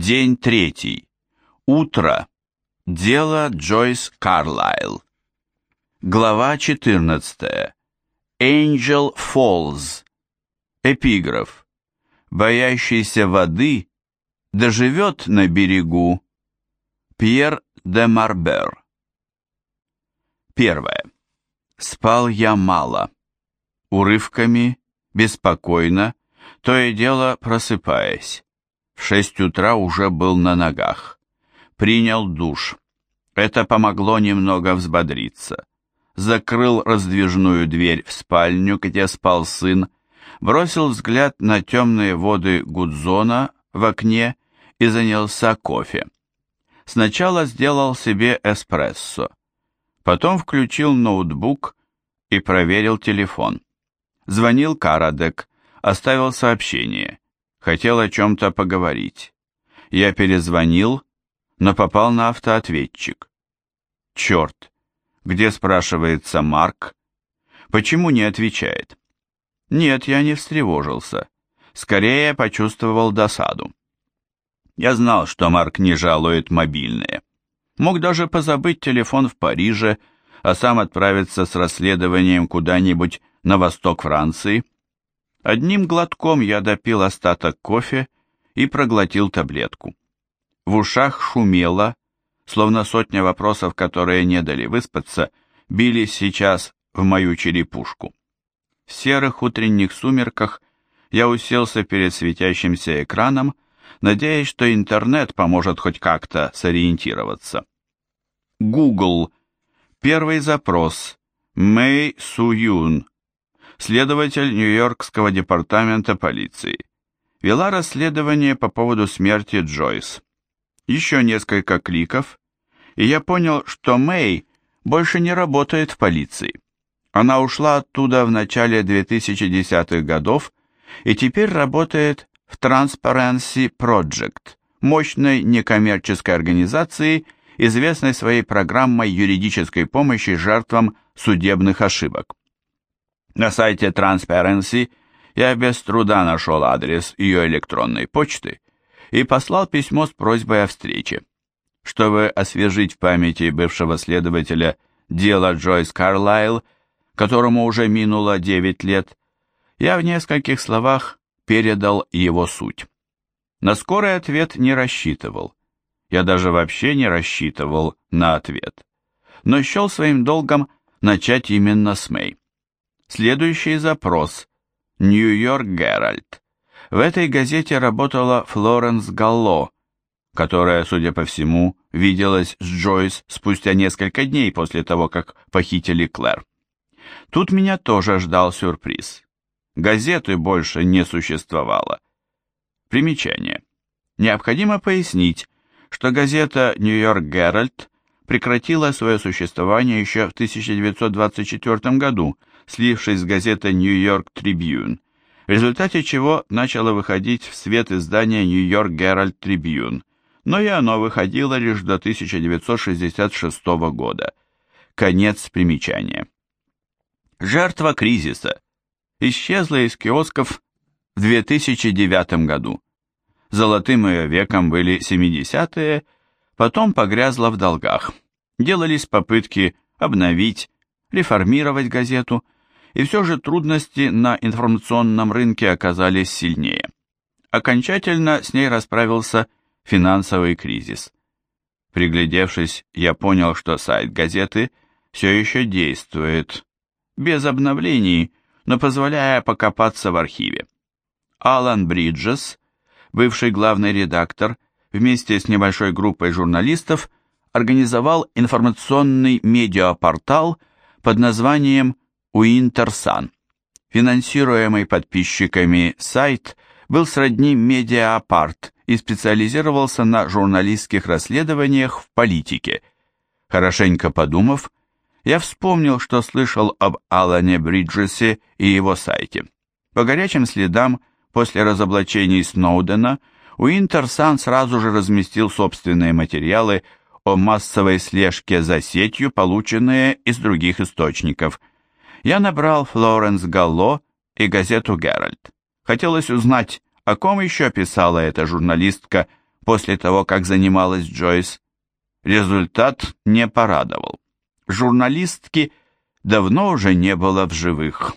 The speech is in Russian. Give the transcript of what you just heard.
День третий. Утро. Дело Джойс Карлайл. Глава 14. Angel Falls. Эпиграф. Боящийся воды доживет на берегу. Пьер де Марбер. Первое. Спал я мало. Урывками, беспокойно, то и дело просыпаясь. Шесть утра уже был на ногах. Принял душ. Это помогло немного взбодриться. Закрыл раздвижную дверь в спальню, где спал сын, бросил взгляд на темные воды Гудзона в окне и занялся кофе. Сначала сделал себе эспрессо, потом включил ноутбук и проверил телефон. Звонил Карадек, оставил сообщение хотел о чем-то поговорить. Я перезвонил, но попал на автоответчик. Черт, где спрашивается Марк? Почему не отвечает? Нет, я не встревожился. Скорее почувствовал досаду. Я знал, что Марк не жалует мобильные. Мог даже позабыть телефон в Париже, а сам отправиться с расследованием куда-нибудь на восток Франции – Одним глотком я допил остаток кофе и проглотил таблетку. В ушах шумело, словно сотня вопросов, которые не дали выспаться, били сейчас в мою черепушку. В серых утренних сумерках я уселся перед светящимся экраном, надеясь, что интернет поможет хоть как-то сориентироваться. Google. Первый запрос. Мэй Суюн следователь Нью-Йоркского департамента полиции, вела расследование по поводу смерти Джойс. Еще несколько кликов, и я понял, что Мэй больше не работает в полиции. Она ушла оттуда в начале 2010-х годов и теперь работает в Transparency Project, мощной некоммерческой организации, известной своей программой юридической помощи жертвам судебных ошибок. На сайте Transparency я без труда нашел адрес ее электронной почты и послал письмо с просьбой о встрече. Чтобы освежить в памяти бывшего следователя дело Джойс Карлайл, которому уже минуло 9 лет, я в нескольких словах передал его суть. На скорый ответ не рассчитывал. Я даже вообще не рассчитывал на ответ. Но счел своим долгом начать именно с Мэй. Следующий запрос. Нью-Йорк Геральт. В этой газете работала Флоренс Галло, которая, судя по всему, виделась с Джойс спустя несколько дней после того, как похитили Клэр. Тут меня тоже ждал сюрприз. Газеты больше не существовало. Примечание. Необходимо пояснить, что газета «Нью-Йорк Геральт» прекратила свое существование еще в 1924 году – слившись с газетой «Нью-Йорк Трибьюн», в результате чего начало выходить в свет издание «Нью-Йорк Геральт Трибьюн», но и оно выходило лишь до 1966 года. Конец примечания. Жертва кризиса исчезла из киосков в 2009 году. Золотым ее веком были 70-е, потом погрязла в долгах. Делались попытки обновить, реформировать газету – и все же трудности на информационном рынке оказались сильнее. Окончательно с ней расправился финансовый кризис. Приглядевшись, я понял, что сайт газеты все еще действует, без обновлений, но позволяя покопаться в архиве. Алан Бриджес, бывший главный редактор, вместе с небольшой группой журналистов организовал информационный медиапортал под названием «Информационный Уинтерсан. Финансируемый подписчиками сайт был сродни «Медиапарт» и специализировался на журналистских расследованиях в политике. Хорошенько подумав, я вспомнил, что слышал об Алане Бриджесе и его сайте. По горячим следам, после разоблачений Сноудена, Уинтерсан сразу же разместил собственные материалы о массовой слежке за сетью, полученные из других источников – я набрал Флоренс Галло и газету «Геральт». Хотелось узнать, о ком еще писала эта журналистка после того, как занималась Джойс. Результат не порадовал. Журналистки давно уже не было в живых.